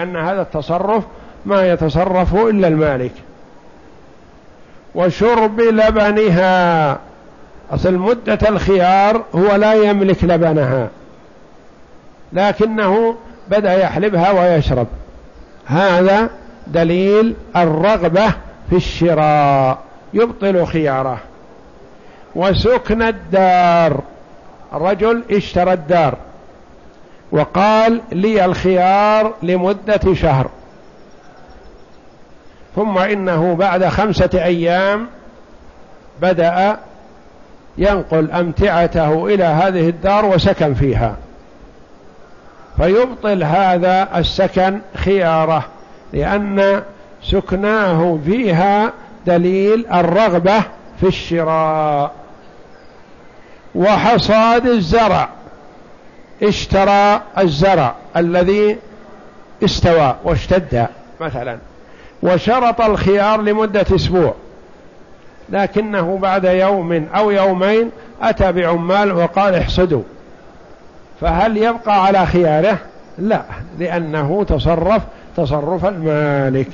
لأن هذا التصرف ما يتصرف إلا المالك. وشرب لبنها. أصل مدة الخيار هو لا يملك لبنها. لكنه بدأ يحلبها ويشرب. هذا دليل الرغبة في الشراء. يبطل خياره. وسكن الدار. رجل اشترى الدار. وقال لي الخيار لمدة شهر. ثم إنه بعد خمسة أيام بدأ ينقل أمتعته إلى هذه الدار وسكن فيها. فيبطل هذا السكن خياره لأن سكناه فيها دليل الرغبة في الشراء وحصاد الزرع. اشترى الزرع الذي استوى واشتد مثلا وشرط الخيار لمدة أسبوع. لكنه بعد يوم أو يومين أتى بعمال وقال احصدوا. فهل يبقى على خياره؟ لا لأنه تصرف تصرف المالك.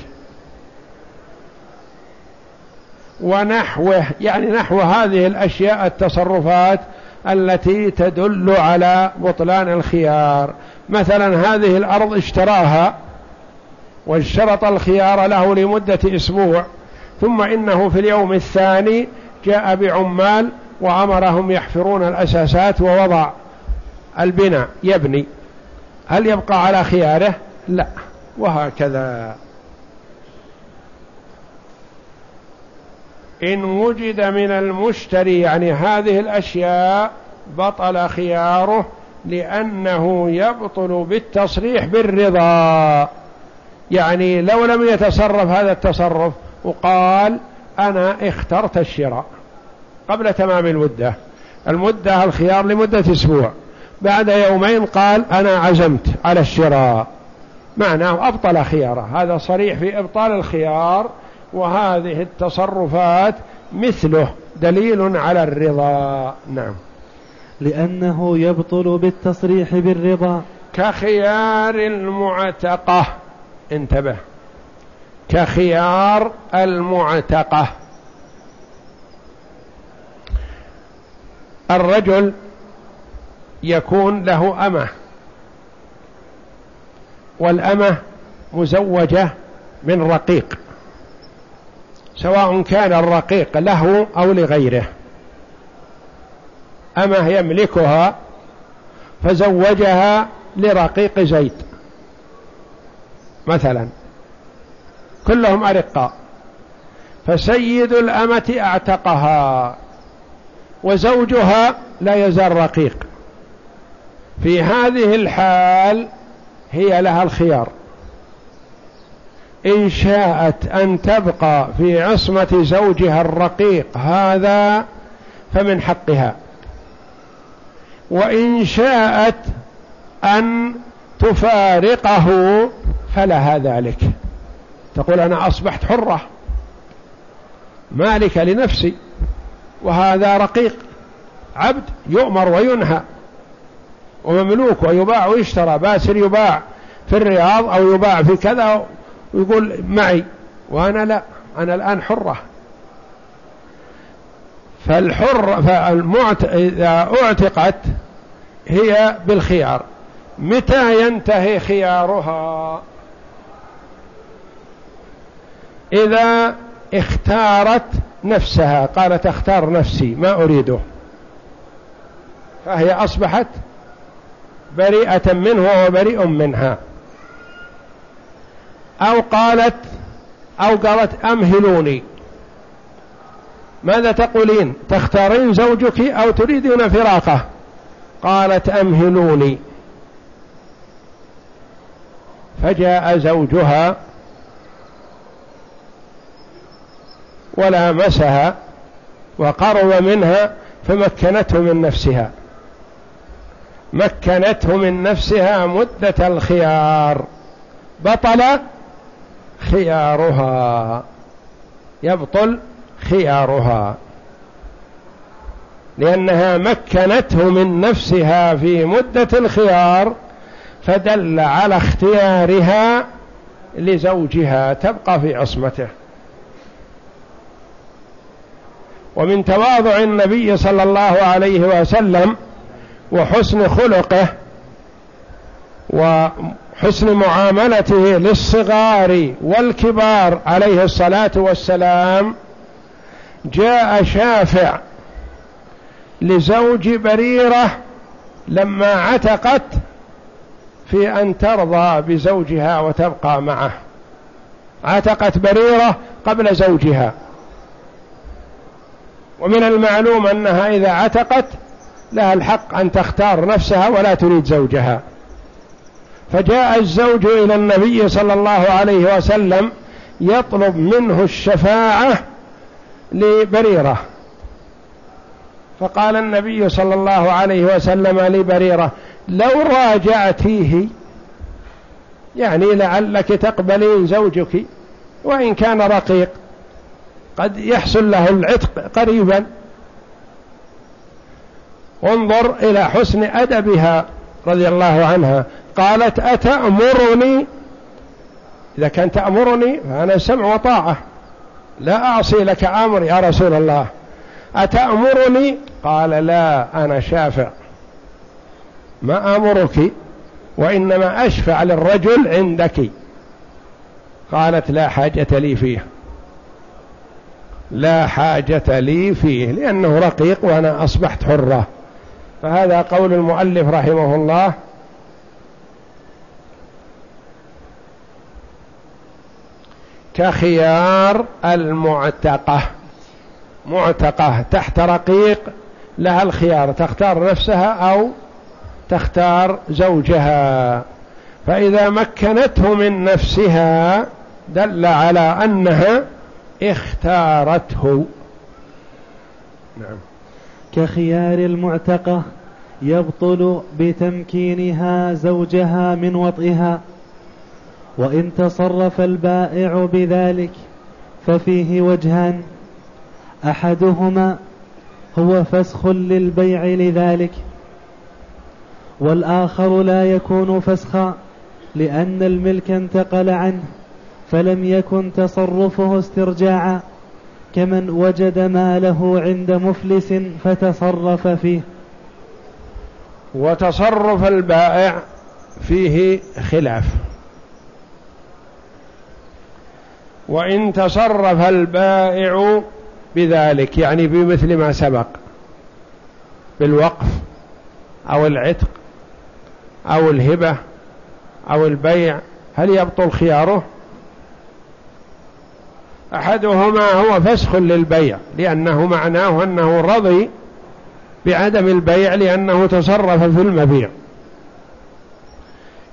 ونحوه يعني نحو هذه الأشياء التصرفات التي تدل على بطلان الخيار. مثلا هذه الأرض اشتراها واشترط الخيار له لمدة أسبوع ثم إنه في اليوم الثاني جاء بعمال وأمرهم يحفرون الأساسات ووضع البناء. يبني. هل يبقى على خياره؟ لا. وهكذا. إن وجد من المشتري يعني هذه الأشياء بطل خياره لأنه يبطل بالتصريح بالرضا. يعني لو لم يتصرف هذا التصرف وقال أنا اخترت الشراء قبل تمام المدة. المدة الخيار لمدة أسبوع. بعد يومين قال أنا عزمت على الشراء. معناه أبطل خياره. هذا صريح في إبطال الخيار وهذه التصرفات مثله دليل على الرضا. نعم. لأنه يبطل بالتصريح بالرضا. كخيار المعتقة. انتبه. كخيار المعتقة. الرجل يكون له أمة. والأمة مزوجة من رقيق. سواء كان الرقيق له أو لغيره. أمه يملكها فزوجها لرقيق زيد. مثلا كلهم أرقاء. فسيد الأمة أعتقها وزوجها لا يزال رقيق. في هذه الحال هي لها الخيار. إن شاءت أن تبقى في عصمة زوجها الرقيق هذا فمن حقها. وإن شاءت أن تفارقه فلها ذلك. تقول أنا أصبحت حرة. مالك لنفسي. وهذا رقيق عبد يؤمر وينهى. ومملوك ويباع ويشترى. باسر يباع في الرياض أو يباع في كذا. ويقول معي وأنا لا أنا الآن حرة. فالحر فالمعت إذا أعتقت هي بالخيار. متى ينتهي خيارها؟ إذا اختارت نفسها. قالت اختار نفسي ما أريده. فهي أصبحت بريئة منه وهو بريء منها. أو قالت أو قالت أمهلوني. ماذا تقولين؟ تختارين زوجك أو تريدين فراقه؟ قالت أمهلوني. فجاء زوجها ولامسها وقرب منها فمكنته من نفسها. مكنته من نفسها مدة الخيار. بطل خيارها. يبطل خيارها. لأنها مكنته من نفسها في مدة الخيار فدل على اختيارها لزوجها تبقى في عصمته. ومن تواضع النبي صلى الله عليه وسلم وحسن خلقه وحسن معاملته للصغار والكبار عليه الصلاة والسلام جاء شافع لزوج بريرة لما عتقت في أن ترضى بزوجها وتبقى معه. عتقت بريرة قبل زوجها. ومن المعلوم أنها إذا عتقت لها الحق أن تختار نفسها ولا تريد زوجها. فجاء الزوج إلى النبي صلى الله عليه وسلم يطلب منه الشفاعة لبريرة. فقال النبي صلى الله عليه وسلم لبريرة لو راجعتيه يعني لعلك تقبلين زوجك وإن كان رقيق قد يحصل له العتق قريبا. انظر إلى حسن أدبها. رضي الله عنها قالت أتأمرني؟ إذا كان تأمرني فأنا سمع وطاعة. لا أعصي لك أمر يا رسول الله. أتأمرني؟ قال لا أنا شافع. ما أمرك وإنما أشفع للرجل عندك. قالت لا حاجة لي فيه. لا حاجة لي فيه لأنه رقيق وأنا أصبحت حرة. فهذا قول المؤلف رحمه الله. كخيار المعتقة. معتقة تحت رقيق لها الخيار تختار نفسها أو تختار زوجها. فإذا مكنته من نفسها دل على أنها اختارته. نعم. كخيار المعتقة يبطل بتمكينها زوجها من وطئها. وإن تصرف البائع بذلك ففيه وجهان. أحدهما هو فسخ للبيع لذلك. والآخر لا يكون فسخا لأن الملك انتقل عنه فلم يكن تصرفه استرجاعا. كمن وجد ماله عند مفلس فتصرف فيه. وتصرف البائع فيه خلاف. وإن تصرف البائع بذلك يعني بمثل ما سبق بالوقف أو العتق أو الهبة أو البيع هل يبطل خياره؟ أحدهما هو فسخ للبيع لأنه معناه أنه رضي بعدم البيع لأنه تصرف في المبيع.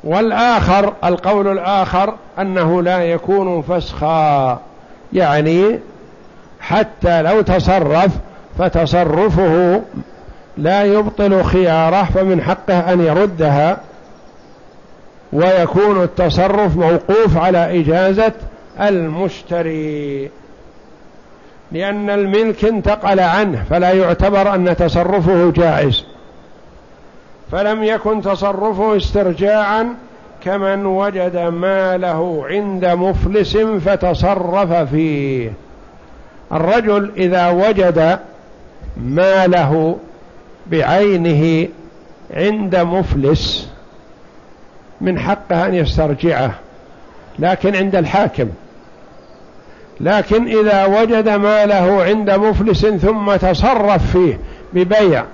والآخر القول الآخر أنه لا يكون فسخا يعني حتى لو تصرف فتصرفه لا يبطل خياره فمن حقه أن يردها ويكون التصرف موقوف على إجازة المشتري. لأن الملك انتقل عنه فلا يعتبر أن تصرفه جائز. فلم يكن تصرفه استرجاعا كمن وجد ماله عند مفلس فتصرف فيه. الرجل إذا وجد ماله بعينه عند مفلس من حقه أن يسترجعه لكن عند الحاكم. لكن إذا وجد ماله عند مفلس ثم تصرف فيه ببيع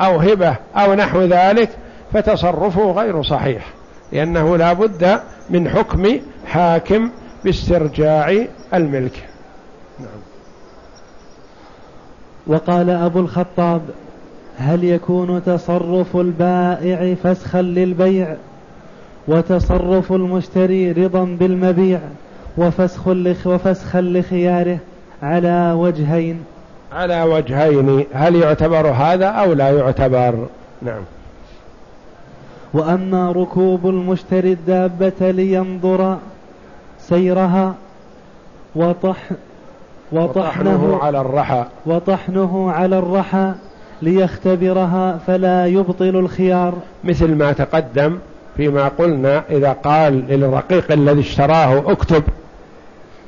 أو هبة أو نحو ذلك فتصرفه غير صحيح لأنه لا بد من حكم حاكم باسترجاع الملك. نعم. وقال أبو الخطاب هل يكون تصرف البائع فسخا للبيع وتصرف المشتري رضا بالمبيع وفسخ وفسخا لخياره على وجهين. على وجهين. هل يعتبر هذا أو لا يعتبر؟ نعم. وأما ركوب المشتري الدابة لينظر سيرها وطح وطحنه على الرحى. وطحنه على الرحى ليختبرها فلا يبطل الخيار. مثل ما تقدم فيما قلنا إذا قال للرقيق الذي اشتراه اكتب.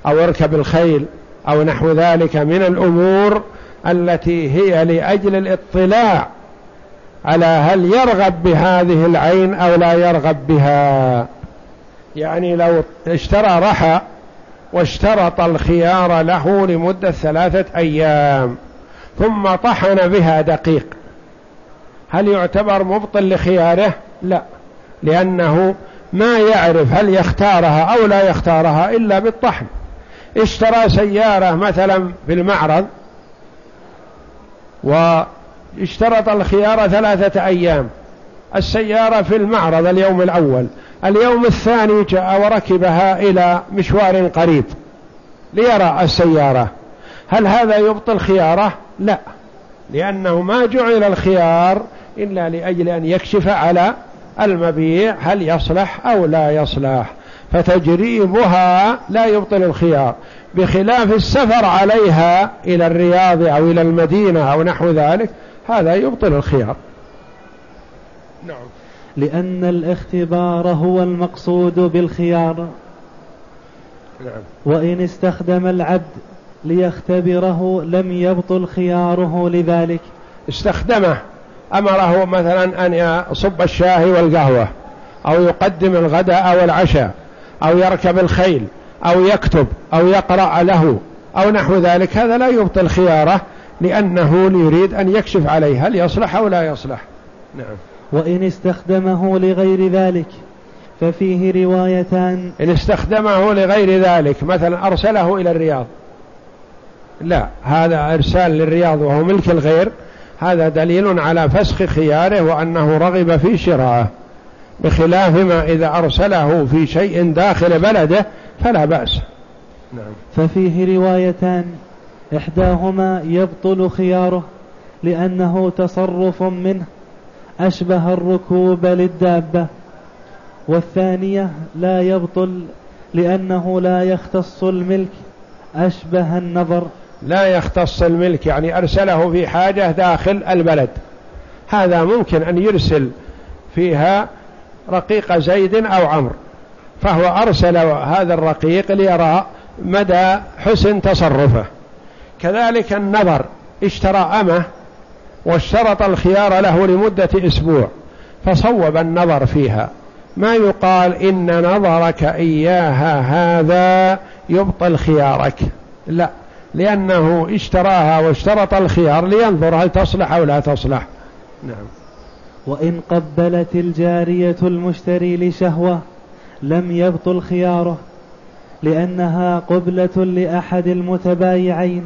أو اركب الخيل أو نحو ذلك من الأمور التي هي لأجل الاطلاع على هل يرغب بهذه العين أو لا يرغب بها. يعني لو اشترى رحى واشترط الخيار له لمدة ثلاثة أيام ثم طحن بها دقيق هل يعتبر مبطل لخياره؟ لا لأنه ما يعرف هل يختارها أو لا يختارها إلا بالطحن. اشترى سيارة مثلا في المعرض واشترط الخيار ثلاثة أيام. السيارة في المعرض اليوم الأول. اليوم الثاني جاء وركبها إلى مشوار قريب ليرى السيارة. هل هذا يبطل خياره؟ لا. لأنه ما جعل الخيار إلا لأجل أن يكشف على المبيع هل يصلح أو لا يصلح. فتجريبها لا يبطل الخيار بخلاف السفر عليها إلى الرياض أو إلى المدينة أو نحو ذلك هذا يبطل الخيار. نعم. لأن الاختبار هو المقصود بالخيار. نعم. وإن استخدم العبد ليختبره لم يبطل خياره لذلك. استخدمه أمره مثلا أن يصب الشاي والقهوة أو يقدم الغداء أو العشاء أو يركب الخيل أو يكتب أو يقرأ له أو نحو ذلك هذا لا يبطل خيارة لأنه يريد أن يكشف عليه هل يصلح أو لا يصلح. نعم. وإن استخدمه لغير ذلك ففيه روايتان. إن استخدمه لغير ذلك مثلا أرسله إلى الرياض. لا هذا إرسال للرياض وهو ملك الغير هذا دليل على فسخ خياره وأنه رغب في شراءه. بخلاف ما إذا أرسله في شيء داخل بلده فلا بأس. نعم. ففيه روايتان إحداهما يبطل خياره لأنه تصرف منه أشبه الركوب للدابة والثانية لا يبطل لأنه لا يختص الملك أشبه النظر. لا يختص الملك يعني أرسله في حاجة داخل البلد. هذا ممكن أن يرسل فيها رقيق زيد أو عمرو فهو أرسل هذا الرقيق ليرى مدى حسن تصرفه. كذلك النظر اشترى أمه واشترط الخيار له لمدة أسبوع فصوب النظر فيها. ما يقال إن نظرك إياها هذا يبطل خيارك. لا لأنه اشتراها واشترط الخيار لينظر هل تصلح أو لا تصلح. نعم. وإن قبلت الجارية المشتري لشهوة لم يبطل خياره لأنها قبلة لأحد المتبايعين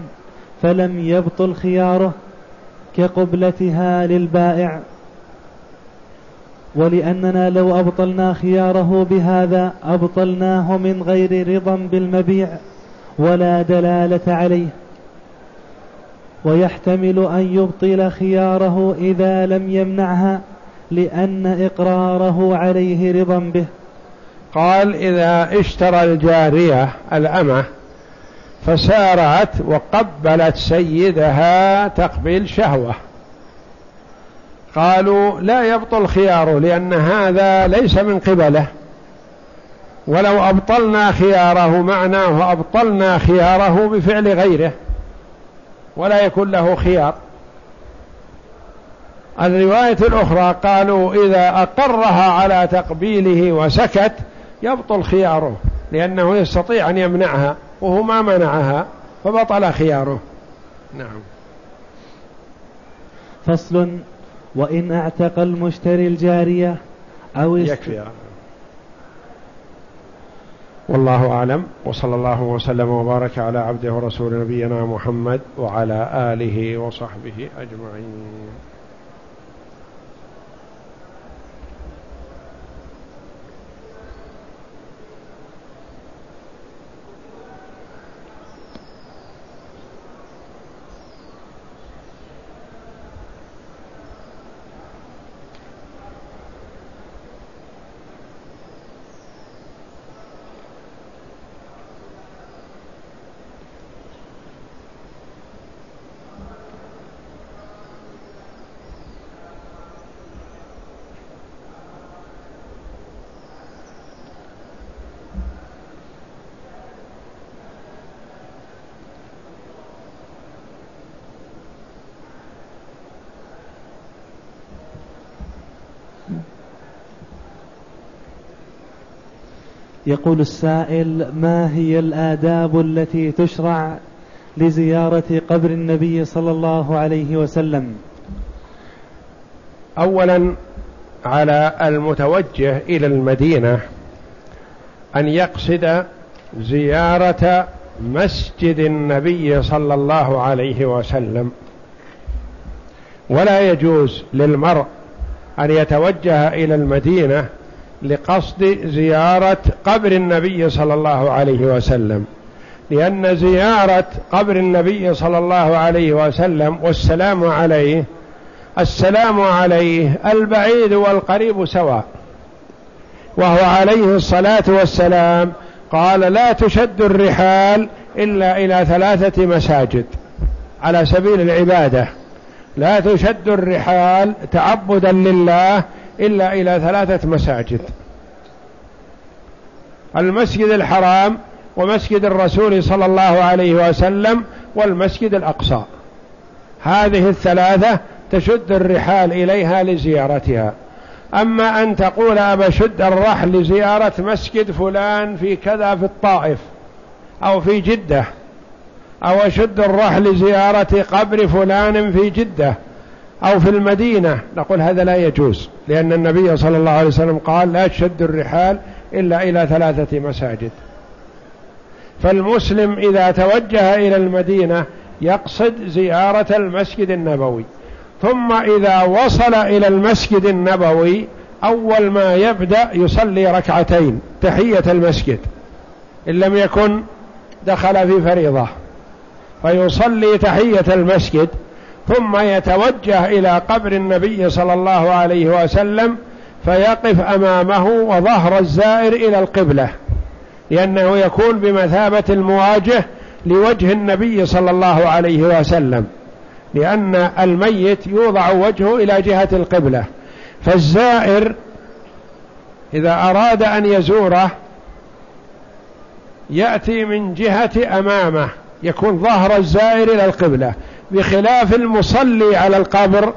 فلم يبطل خياره كقبلتها للبائع. ولأننا لو أبطلنا خياره بهذا أبطلناه من غير رضا بالمبيع ولا دلالة عليه. ويحتمل أن يبطل خياره إذا لم يمنعها لأن إقراره عليه رضا به. قال إذا اشترى الجارية الأمة فسارعت وقبلت سيدها تقبيل شهوة. قالوا لا يبطل خياره لأن هذا ليس من قبله. ولو أبطلنا خياره معناه أبطلنا خياره بفعل غيره. ولا يكون له خيار. الرواية الأخرى قالوا إذا أقرها على تقبيله وسكت يبطل خياره لأنه يستطيع أن يمنعها وهو ما منعها فبطل خياره. نعم. فصل وإن أعتق المشتري الجارية أو يكفي. والله أعلم وصلى الله وسلم وبارك على عبده ورسول نبينا محمد وعلى آله وصحبه أجمعين. يقول السائل ما هي الآداب التي تشرع لزيارة قبر النبي صلى الله عليه وسلم؟ أولا على المتوجه إلى المدينة أن يقصد زيارة مسجد النبي صلى الله عليه وسلم. ولا يجوز للمرء أن يتوجه إلى المدينة لقصد زيارة قبر النبي صلى الله عليه وسلم. لأن زيارة قبر النبي صلى الله عليه وسلم والسلام عليه السلام عليه البعيد والقريب سواء. وهو عليه الصلاة والسلام قال لا تشد الرحال إلا إلى ثلاثة مساجد. على سبيل العبادة لا تشد الرحال تعبدا لله إلا إلى ثلاثة مساجد. المسجد الحرام ومسجد الرسول صلى الله عليه وسلم والمسجد الأقصى. هذه الثلاثة تشد الرحال إليها لزيارتها. أما أن تقول أبشد الرحل لزيارة مسجد فلان في كذا في الطائف أو في جدة أو أشد الرحل لزيارة قبر فلان في جدة أو في المدينة. نقول هذا لا يجوز لأن النبي صلى الله عليه وسلم قال لا تشد الرحال إلا إلى ثلاثة مساجد. فالمسلم إذا توجه إلى المدينة يقصد زيارة المسجد النبوي ثم إذا وصل إلى المسجد النبوي أول ما يبدأ يصلي ركعتين تحية المسجد إن لم يكن دخل في فريضة فيصلي تحية المسجد ثم يتوجه إلى قبر النبي صلى الله عليه وسلم فيقف أمامه وظهر الزائر إلى القبلة لأنه يكون بمثابة المواجه لوجه النبي صلى الله عليه وسلم لأن الميت يوضع وجهه إلى جهة القبلة فالزائر إذا أراد أن يزوره يأتي من جهة أمامه يكون ظهر الزائر إلى القبلة بخلاف المصلي على القبر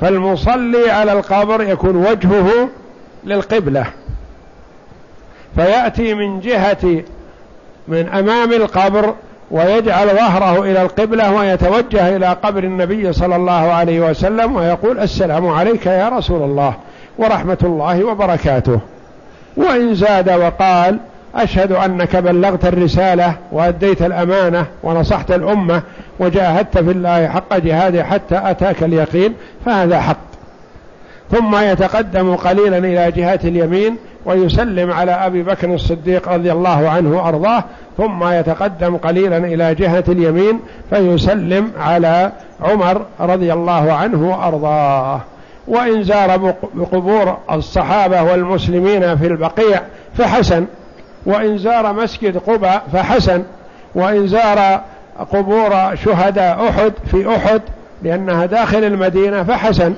فالمصلي على القبر يكون وجهه للقبلة. فيأتي من جهة من أمام القبر ويجعل ظهره إلى القبلة ويتوجه إلى قبر النبي صلى الله عليه وسلم ويقول السلام عليك يا رسول الله ورحمة الله وبركاته. وإن زاد وقال أشهد أنك بلغت الرسالة وأديت الأمانة ونصحت الأمة وجاهدت في الله حق جهاده حتى أتاك اليقين فهذا حق. ثم يتقدم قليلا إلى جهة اليمين ويسلم على أبي بكر الصديق رضي الله عنه وأرضاه ثم يتقدم قليلا إلى جهة اليمين فيسلم على عمر رضي الله عنه وأرضاه. وإن زار بقبور الصحابة والمسلمين في البقيع فحسن وإن زار مسجد قباء فحسن وإن زار قبور شهداء أحد في أحد لأنها داخل المدينة فحسن.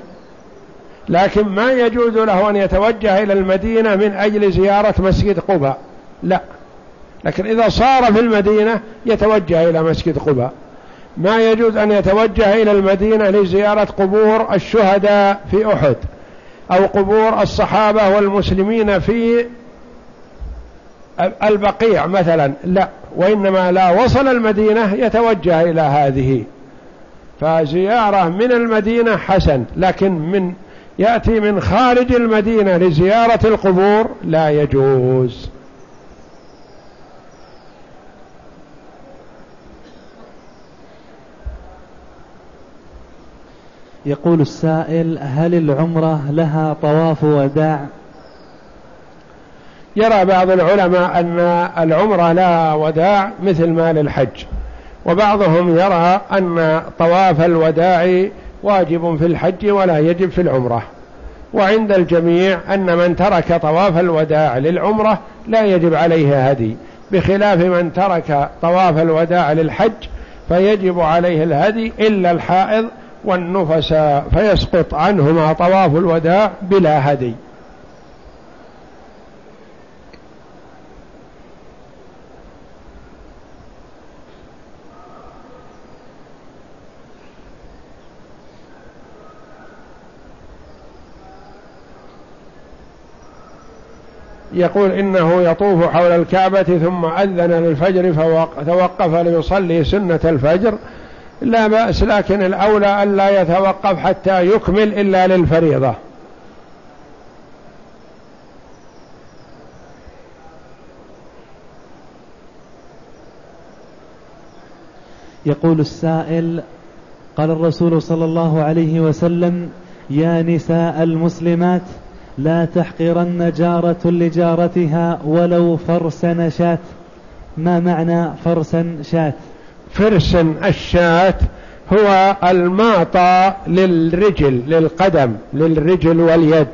لكن ما يجوز له أن يتوجه إلى المدينة من أجل زيارة مسجد قباء لا. لكن إذا صار في المدينة يتوجه إلى مسجد قباء ما يجوز أن يتوجه إلى المدينة لزيارة قبور الشهداء في أحد أو قبور الصحابة والمسلمين في البقيع مثلا لا وإنما لا وصل المدينة يتوجه إلى هذه. فزيارة من المدينة حسن لكن من يأتي من خارج المدينة لزيارة القبور لا يجوز. يقول السائل هل العمرة لها طواف وداع؟ يرى بعض العلماء أن العمرة لا وداع مثل ما للحج وبعضهم يرى أن طواف الوداع واجب في الحج ولا يجب في العمرة. وعند الجميع أن من ترك طواف الوداع للعمرة لا يجب عليه هدي. بخلاف من ترك طواف الوداع للحج فيجب عليه الهدي إلا الحائض والنفس فيسقط عنهما طواف الوداع بلا هدي. يقول إنه يطوف حول الكعبة ثم أذن للفجر فتوقف ليصلي سنة الفجر. لا بأس لكن الأولى ألا يتوقف حتى يكمل إلا للفريضة. يقول السائل قال الرسول صلى الله عليه وسلم يا نساء المسلمات لا تحقرن جارة لجارتها ولو فرس شاة ما معنى فرسا شاة فرس الشاة هو المعطى للرجل للقدم للرجل واليد.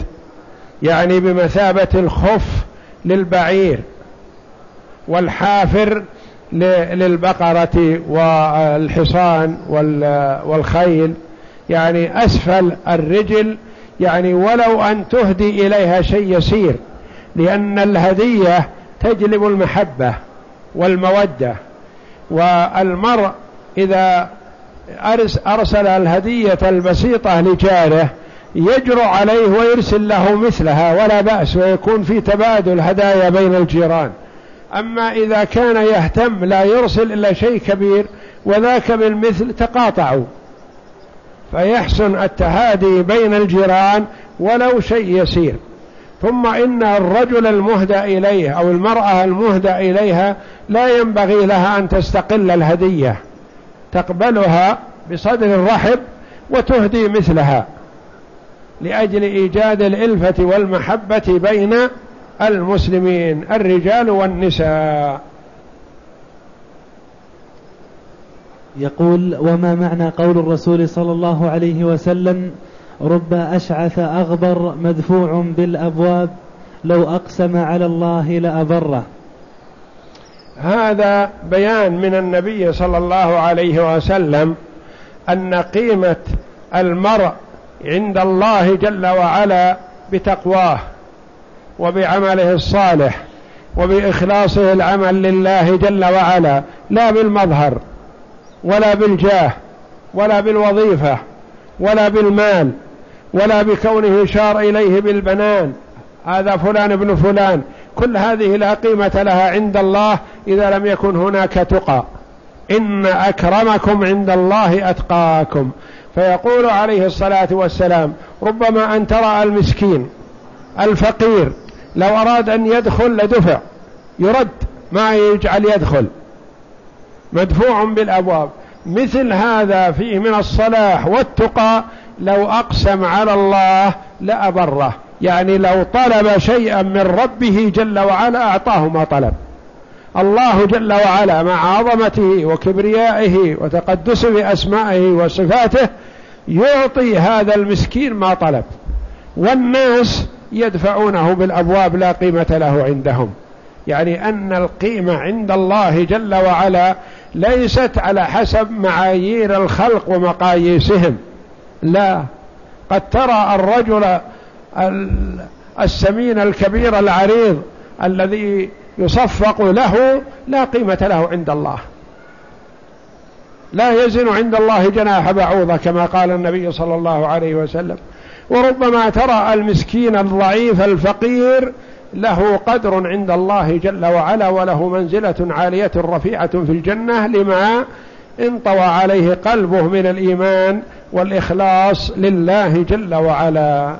يعني بمثابة الخف للبعير والحافر للبقرة والحصان والخيل. يعني أسفل الرجل يعني ولو أن تهدي إليها شيء يسير لأن الهدية تجلب المحبة والمودة. والمرء إذا أرسل الهدية البسيطة لجاره يجرؤ عليه ويرسل له مثلها ولا بأس ويكون في تبادل هدايا بين الجيران. أما إذا كان يهتم لا يرسل إلا شيء كبير وذاك بالمثل تقاطعوا. فيحسن التهادي بين الجيران ولو شيء يسير. ثم إن الرجل المهدى إليه أو المرأة المهدى إليها لا ينبغي لها أن تستقل الهدية تقبلها بصدر رحب وتهدي مثلها لأجل إيجاد الإلفة والمحبة بين المسلمين الرجال والنساء. يقول وما معنى قول الرسول صلى الله عليه وسلم؟ رب أشعث أغبر مدفوع بالأبواب لو أقسم على الله لأبره. هذا بيان من النبي صلى الله عليه وسلم أن قيمة المرء عند الله جل وعلا بتقواه وبعمله الصالح وبإخلاصه العمل لله جل وعلا لا بالمظهر. ولا بالجاه ولا بالوظيفة ولا بالمال ولا بكونه شار إليه بالبنان. هذا فلان ابن فلان. كل هذه لا قيمة لها عند الله إذا لم يكن هناك تقى. إن أكرمكم عند الله أتقاكم. فيقول عليه الصلاة والسلام ربما أن ترى المسكين الفقير لو أراد أن يدخل لدفع. يرد ما يجعل يدخل. مدفوع بالأبواب. مثل هذا فيه من الصلاح والتقى لو أقسم على الله لأبره. يعني لو طلب شيئا من ربه جل وعلا أعطاه ما طلب. الله جل وعلا مع عظمته وكبريائه وتقدسه بأسمائه وصفاته يعطي هذا المسكين ما طلب. والناس يدفعونه بالأبواب لا قيمة له عندهم. يعني أن القيمة عند الله جل وعلا ليست على حسب معايير الخلق ومقاييسهم. لا. قد ترى الرجل السمين الكبير العريض الذي يصفق له لا قيمة له عند الله. لا يزن عند الله جناح بعوضة كما قال النبي صلى الله عليه وسلم. وربما ترى المسكين الضعيف الفقير له قدر عند الله جل وعلا وله منزلة عالية رفيعة في الجنة لما انطوى عليه قلبه من الإيمان والإخلاص لله جل وعلا.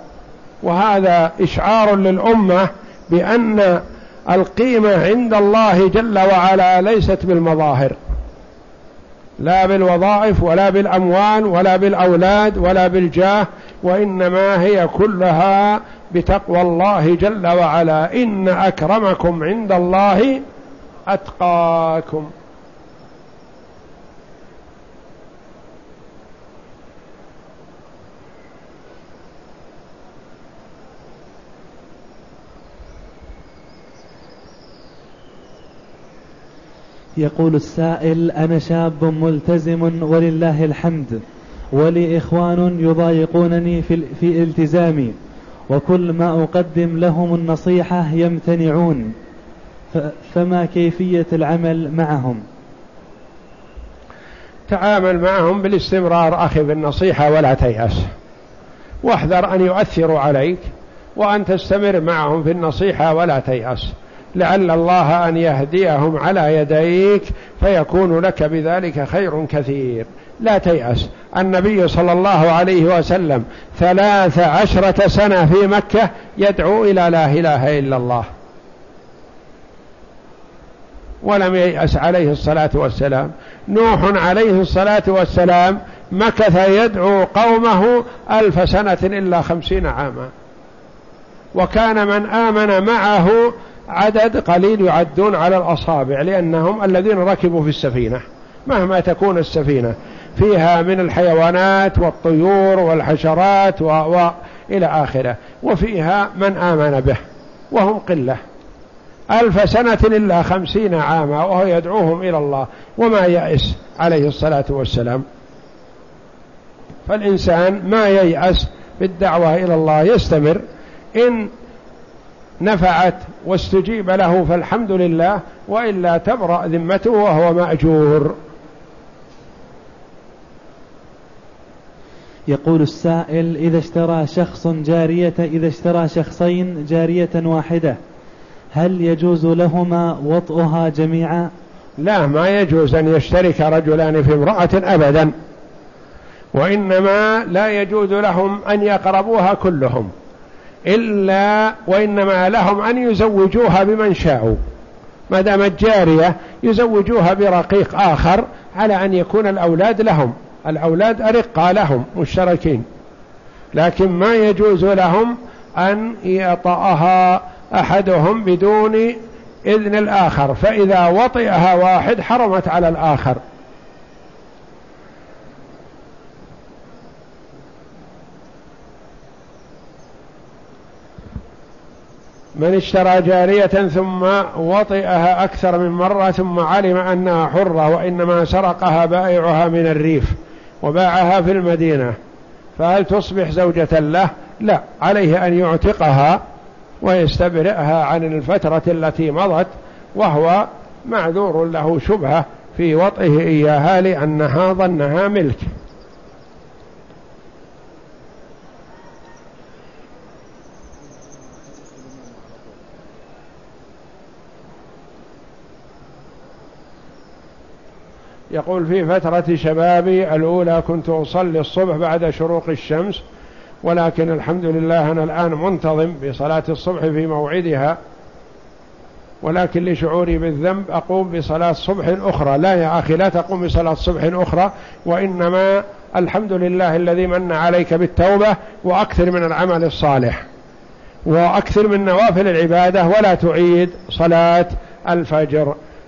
وهذا إشعار للأمة بأن القيمة عند الله جل وعلا ليست بالمظاهر لا بالوظائف ولا بالأموال ولا بالأولاد ولا بالجاه وإنما هي كلها بتقوى الله جل وعلا. إن أكرمكم عند الله أتقاكم. يقول السائل أنا شاب ملتزم ولله الحمد ولي إخوان يضايقونني في, في التزامي. وكل ما أقدم لهم النصيحة يمتنعون فما كيفية العمل معهم؟ تعامل معهم بالاستمرار أخي بالنصيحة ولا تيأس. واحذر أن يؤثروا عليك وأن تستمر معهم في النصيحة ولا تيأس. لعل الله أن يهديهم على يديك فيكون لك بذلك خير كثير. لا تيأس. النبي صلى الله عليه وسلم ثلاث عشرة سنة في مكة يدعو إلى لا إله إلا الله. ولم ييأس عليه الصلاة والسلام. نوح عليه الصلاة والسلام مكث يدعو قومه ألف سنة إلا خمسين عاما. وكان من آمن معه عدد قليل يعدون على الأصابع لأنهم الذين ركبوا في السفينة. مهما تكون السفينة. فيها من الحيوانات والطيور والحشرات و... و... إلى آخره. وفيها من آمن به وهم قلة. ألف سنة إلا خمسين عاما وهو يدعوهم إلى الله. وما يأس عليه الصلاة والسلام. فالإنسان ما ييأس بالدعوة إلى الله يستمر. إن نفعت واستجيب له فالحمد لله وإلا تبرأ ذمته وهو مأجور. يقول السائل إذا اشترى شخص جارية إذا اشترى شخصين جارية واحدة هل يجوز لهما وطئها جميعا؟ لا ما يجوز أن يشترك رجلان في امرأة أبدا وإنما لا يجوز لهم أن يقربوها كلهم إلا وإنما لهم أن يزوجوها بمن شاءوا. ما دامت جارية يزوجوها برقيق آخر على أن يكون الأولاد لهم. الأولاد أرقى لهم مشتركين لكن ما يجوز لهم أن يطأها أحدهم بدون إذن الآخر فإذا وطئها واحد حرمت على الآخر. من اشترى جارية ثم وطئها أكثر من مرة ثم علم أنها حرة وإنما سرقها بائعها من الريف. وباعها في المدينة. فهل تصبح زوجة له؟ لا. عليه أن يعتقها ويستبرئها عن الفترة التي مضت وهو معذور له شبهة في وطئه إياها لأنها ظنها ملك. يقول في فترة شبابي الأولى كنت أصلي الصبح بعد شروق الشمس ولكن الحمد لله أنا الآن منتظم بصلاة الصبح في موعدها ولكن لشعوري بالذنب أقوم بصلاة صبح أخرى. لا يا أخي لا تقوم بصلاة صبح أخرى وإنما الحمد لله الذي من عليك بالتوبة وأكثر من العمل الصالح وأكثر من نوافل العبادة ولا تعيد صلاة الفجر.